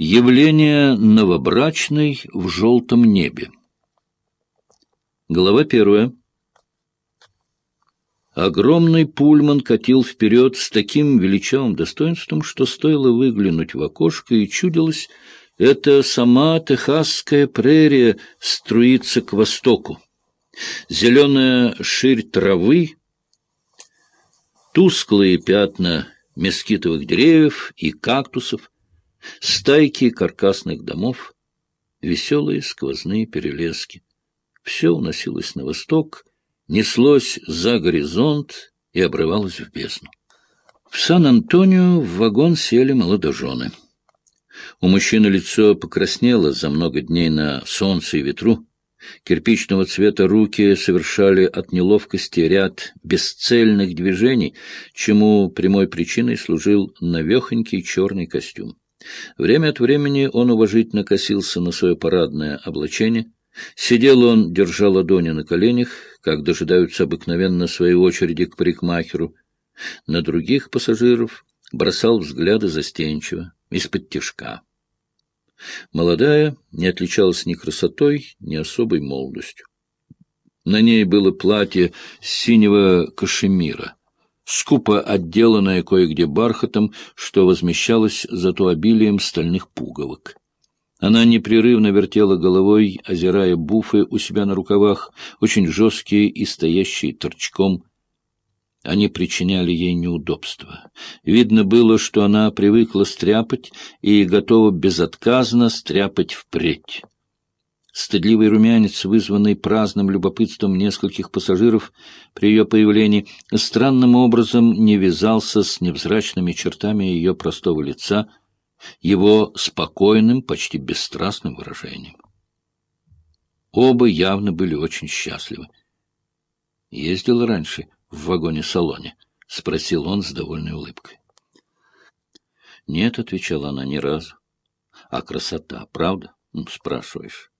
Явление новобрачной в желтом небе. Глава первая. Огромный пульман катил вперед с таким величавым достоинством, что стоило выглянуть в окошко, и чудилось, это сама техасская прерия струится к востоку. Зеленая ширь травы, тусклые пятна мескитовых деревьев и кактусов — стайки каркасных домов, веселые сквозные перелески. Все уносилось на восток, неслось за горизонт и обрывалось в бездну. В Сан-Антонио в вагон сели молодожены. У мужчины лицо покраснело за много дней на солнце и ветру. Кирпичного цвета руки совершали от неловкости ряд бесцельных движений, чему прямой причиной служил навехонький черный костюм. Время от времени он уважительно косился на свое парадное облачение. Сидел он, держа ладони на коленях, как дожидаются обыкновенно своей очереди к парикмахеру. На других пассажиров бросал взгляды застенчиво, из-под тишка. Молодая не отличалась ни красотой, ни особой молодостью. На ней было платье синего кашемира, скупо отделанная кое-где бархатом, что возмещалось зато обилием стальных пуговок. Она непрерывно вертела головой, озирая буфы у себя на рукавах, очень жесткие и стоящие торчком. Они причиняли ей неудобства. Видно было, что она привыкла стряпать и готова безотказно стряпать впредь. Стыдливый румянец, вызванный праздным любопытством нескольких пассажиров при ее появлении, странным образом не вязался с невзрачными чертами ее простого лица, его спокойным, почти бесстрастным выражением. Оба явно были очень счастливы. «Ездил раньше в вагоне-салоне?» — спросил он с довольной улыбкой. «Нет», — отвечала она, — «ни разу». «А красота, правда?» — спрашиваешь.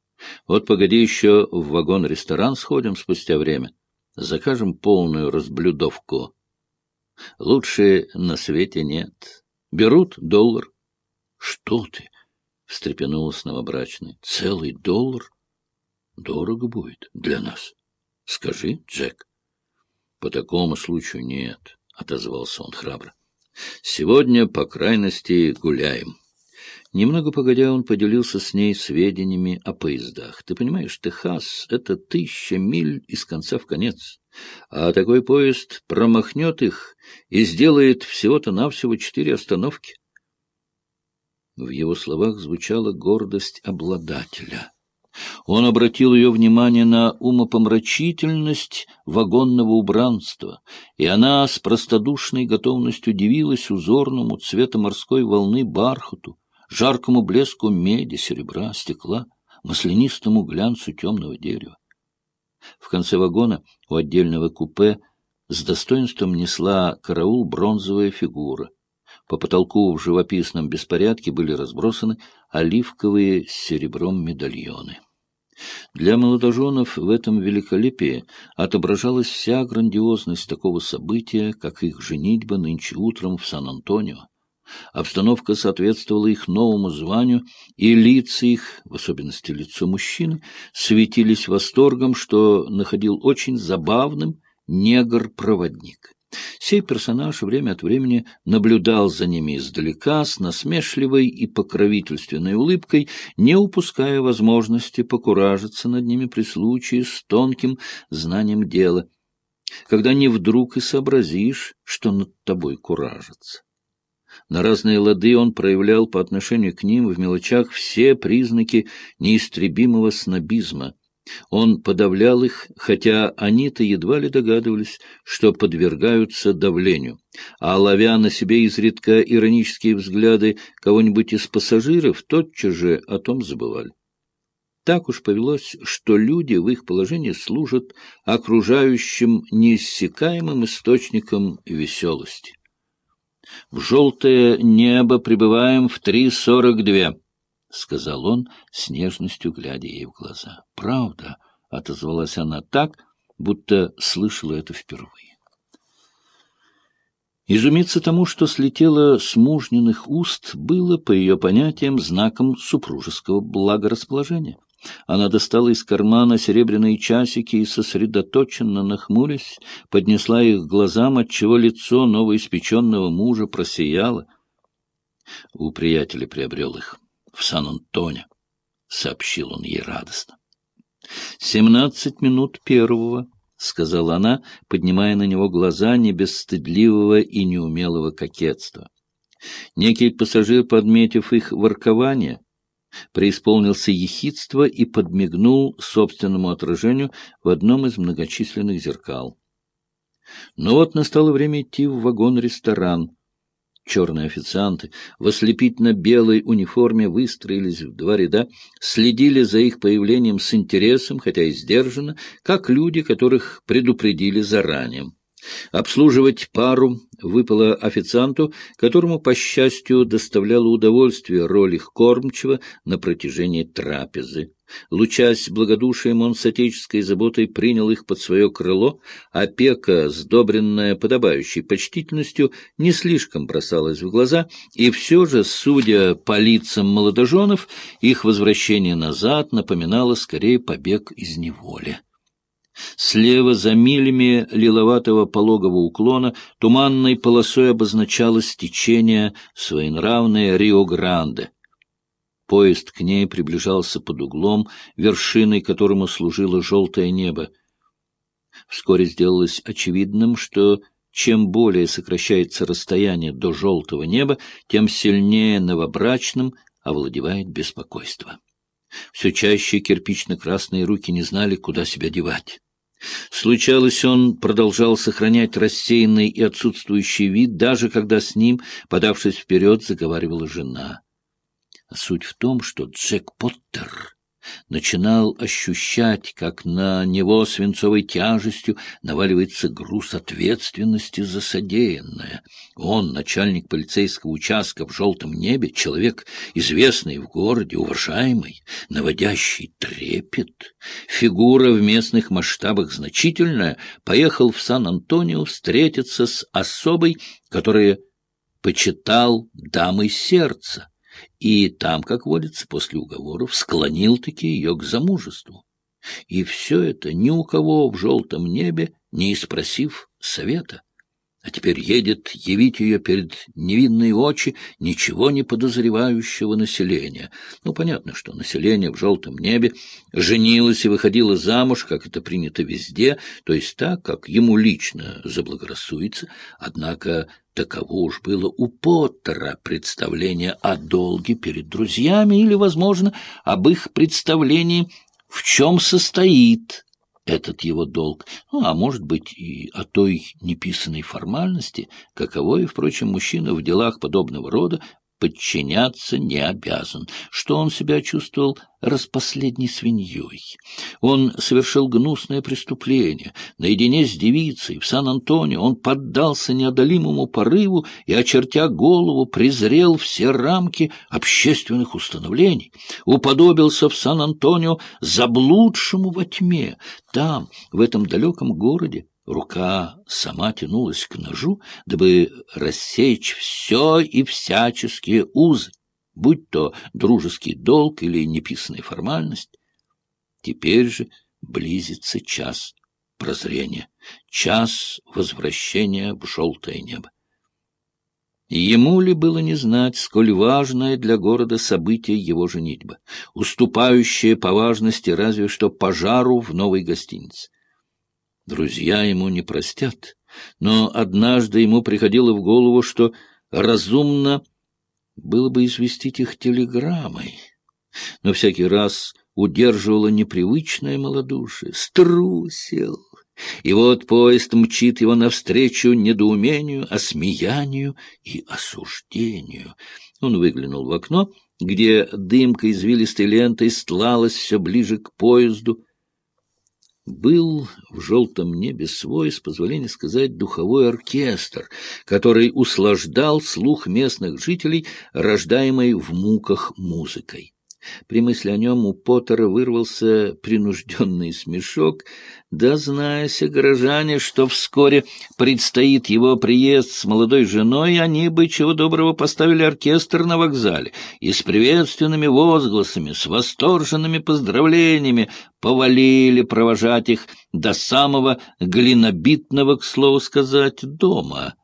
Вот погоди еще в вагон-ресторан сходим спустя время. Закажем полную разблюдовку. Лучше на свете нет. Берут доллар. — Что ты? — встрепенулась новобрачная. — Целый доллар? Дорого будет для нас. Скажи, Джек. — По такому случаю нет, — отозвался он храбро. — Сегодня, по крайности, гуляем. — Немного погодя, он поделился с ней сведениями о поездах. Ты понимаешь, Техас — это тысяча миль из конца в конец. А такой поезд промахнет их и сделает всего-то навсего четыре остановки. В его словах звучала гордость обладателя. Он обратил ее внимание на умопомрачительность вагонного убранства, и она с простодушной готовностью удивилась узорному цвета морской волны бархату, жаркому блеску меди, серебра, стекла, маслянистому глянцу темного дерева. В конце вагона у отдельного купе с достоинством несла караул бронзовая фигура. По потолку в живописном беспорядке были разбросаны оливковые с серебром медальоны. Для молодоженов в этом великолепии отображалась вся грандиозность такого события, как их женитьба нынче утром в Сан-Антонио. Обстановка соответствовала их новому званию, и лица их, в особенности лицо мужчины, светились восторгом, что находил очень забавным негр-проводник. Сей персонаж время от времени наблюдал за ними издалека с насмешливой и покровительственной улыбкой, не упуская возможности покуражиться над ними при случае с тонким знанием дела, когда не вдруг и сообразишь, что над тобой куражится. На разные лады он проявлял по отношению к ним в мелочах все признаки неистребимого снобизма. Он подавлял их, хотя они-то едва ли догадывались, что подвергаются давлению, а ловя на себе изредка иронические взгляды кого-нибудь из пассажиров, тотчас же о том забывали. Так уж повелось, что люди в их положении служат окружающим неиссякаемым источником веселости. В желтое небо прибываем в три сорок две, — сказал он, с нежностью глядя ей в глаза. — Правда, — отозвалась она так, будто слышала это впервые. Изумиться тому, что слетело с мужниных уст, было, по ее понятиям, знаком супружеского благорасположения. Она достала из кармана серебряные часики и, сосредоточенно нахмурясь, поднесла их к глазам, отчего лицо новоиспеченного мужа просияло. У приятеля приобрел их в Сан-Антоне, — сообщил он ей радостно. «Семнадцать минут первого», — сказала она, поднимая на него глаза не без стыдливого и неумелого кокетства. Некий пассажир, подметив их воркование, преисполнился ехидства и подмигнул собственному отражению в одном из многочисленных зеркал. Но вот настало время идти в вагон-ресторан. Черные официанты в ослепительно-белой униформе выстроились в два ряда, следили за их появлением с интересом, хотя и сдержанно, как люди, которых предупредили заранее. Обслуживать пару выпало официанту, которому, по счастью, доставляло удовольствие роль их кормчего на протяжении трапезы. Лучась благодушием, он с отеческой заботой принял их под свое крыло, опека, сдобренная подобающей почтительностью, не слишком бросалась в глаза, и все же, судя по лицам молодоженов, их возвращение назад напоминало скорее побег из неволи. Слева, за милями лиловатого пологого уклона, туманной полосой обозначалось течение своенравное Рио-Гранде. Поезд к ней приближался под углом, вершиной которому служило желтое небо. Вскоре сделалось очевидным, что чем более сокращается расстояние до желтого неба, тем сильнее новобрачным овладевает беспокойство. Все чаще кирпично-красные руки не знали, куда себя девать. Случалось, он продолжал сохранять рассеянный и отсутствующий вид, даже когда с ним, подавшись вперед, заговаривала жена. Суть в том, что Джек Поттер начинал ощущать, как на него свинцовой тяжестью наваливается груз ответственности за содеянное. Он, начальник полицейского участка в желтом небе, человек, известный в городе, уважаемый, наводящий трепет, фигура в местных масштабах значительная, поехал в Сан-Антонио встретиться с особой, которая почитал дамой сердца и там, как водится, после уговоров, склонил-таки ее к замужеству. И все это ни у кого в желтом небе, не спросив совета. А теперь едет явить ее перед невинные очи ничего не подозревающего населения. Ну, понятно, что население в желтом небе женилось и выходило замуж, как это принято везде, то есть так, как ему лично заблагорассуется, однако таково уж было у Поттера представление о долге перед друзьями или, возможно, об их представлении, в чем состоит этот его долг, ну, а может быть и о той неписанной формальности, каковой, впрочем, мужчина в делах подобного рода подчиняться не обязан, что он себя чувствовал распоследней свиньей. Он совершил гнусное преступление. Наедине с девицей в Сан-Антонио он поддался неодолимому порыву и, очертя голову, презрел все рамки общественных установлений, уподобился в Сан-Антонио заблудшему во тьме. Там, в этом далеком городе, Рука сама тянулась к ножу, дабы рассечь все и всяческие узы, будь то дружеский долг или неписанная формальность. Теперь же близится час прозрения, час возвращения в желтое небо. Ему ли было не знать, сколь важное для города событие его женитьба, уступающее по важности разве что пожару в новой гостинице? Друзья ему не простят, но однажды ему приходило в голову, что разумно было бы известить их телеграммой. Но всякий раз удерживало непривычное малодушие. Струсил! И вот поезд мчит его навстречу недоумению, осмеянию и осуждению. Он выглянул в окно, где дымка извилистой лентой стлалась все ближе к поезду, был в желтом небе свой, с позволения сказать, духовой оркестр, который услаждал слух местных жителей, рождаемой в муках музыкой. При мысли о нем у Поттера вырвался принужденный смешок, да знаяся горожане, что вскоре предстоит его приезд с молодой женой, они бы чего доброго поставили оркестр на вокзале и с приветственными возгласами, с восторженными поздравлениями повалили провожать их до самого глинобитного, к слову сказать, дома.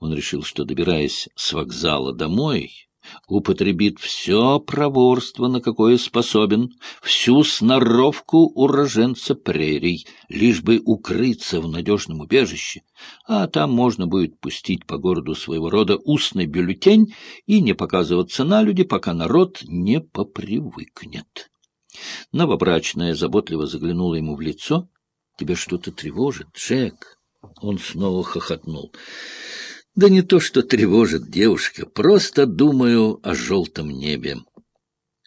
Он решил, что, добираясь с вокзала домой, употребит все проворство, на какое способен, всю сноровку уроженца прерий, лишь бы укрыться в надежном убежище, а там можно будет пустить по городу своего рода устный бюллетень и не показываться на люди, пока народ не попривыкнет. Новобрачная заботливо заглянула ему в лицо. — Тебя что-то тревожит, Джек? Он снова хохотнул. Да не то, что тревожит девушка, просто думаю о желтом небе.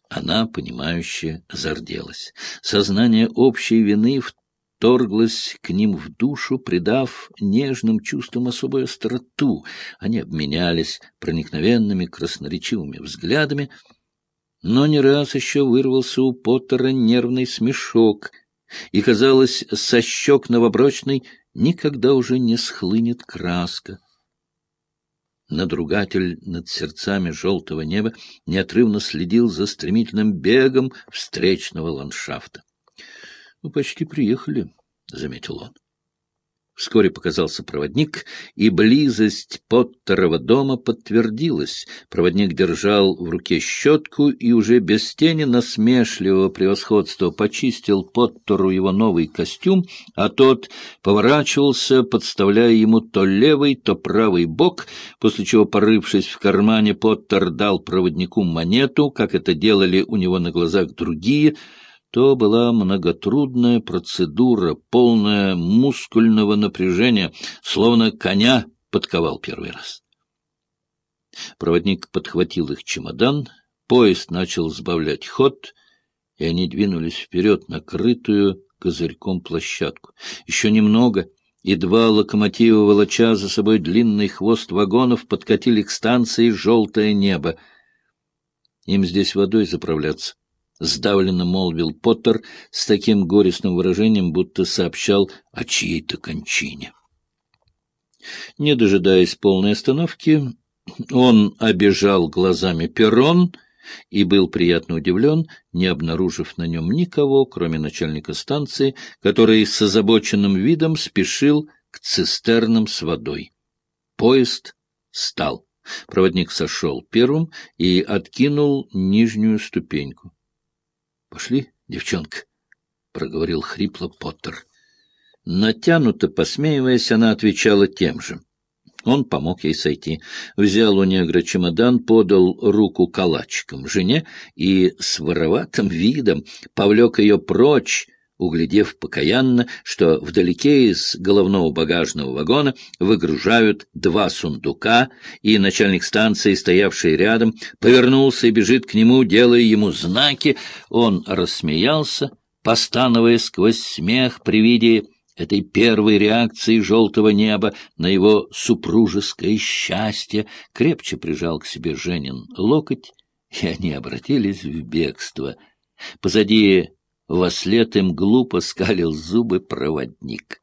Она, понимающе, зарделась. Сознание общей вины вторглось к ним в душу, придав нежным чувствам особую остроту. Они обменялись проникновенными красноречивыми взглядами, но не раз еще вырвался у Поттера нервный смешок, и, казалось, со щек новоброчной никогда уже не схлынет краска надругатель над сердцами желтого неба неотрывно следил за стремительным бегом встречного ландшафта. — Ну, почти приехали, — заметил он. Вскоре показался проводник, и близость Поттерова дома подтвердилась. Проводник держал в руке щетку и уже без тени насмешливого превосходства почистил Поттеру его новый костюм, а тот поворачивался, подставляя ему то левый, то правый бок, после чего, порывшись в кармане, Поттер дал проводнику монету, как это делали у него на глазах другие — то была многотрудная процедура, полная мускульного напряжения, словно коня подковал первый раз. Проводник подхватил их чемодан, поезд начал сбавлять ход, и они двинулись вперед на крытую козырьком площадку. Еще немного, и два локомотива, волоча за собой длинный хвост вагонов, подкатили к станции «Желтое небо». Им здесь водой заправляться. — сдавленно молвил Поттер с таким горестным выражением, будто сообщал о чьей-то кончине. Не дожидаясь полной остановки, он обежал глазами перрон и был приятно удивлен, не обнаружив на нем никого, кроме начальника станции, который с озабоченным видом спешил к цистернам с водой. Поезд стал. Проводник сошел первым и откинул нижнюю ступеньку. — Пошли, девчонка, — проговорил хрипло Поттер. Натянуто посмеиваясь, она отвечала тем же. Он помог ей сойти, взял у негра чемодан, подал руку калачиком жене и с вороватым видом повлек ее прочь, углядев покаянно, что вдалеке из головного багажного вагона выгружают два сундука, и начальник станции, стоявший рядом, повернулся и бежит к нему, делая ему знаки. Он рассмеялся, постановая сквозь смех при виде этой первой реакции желтого неба на его супружеское счастье, крепче прижал к себе Женин локоть, и они обратились в бегство. Позади Вослед им глупо скалил зубы проводник.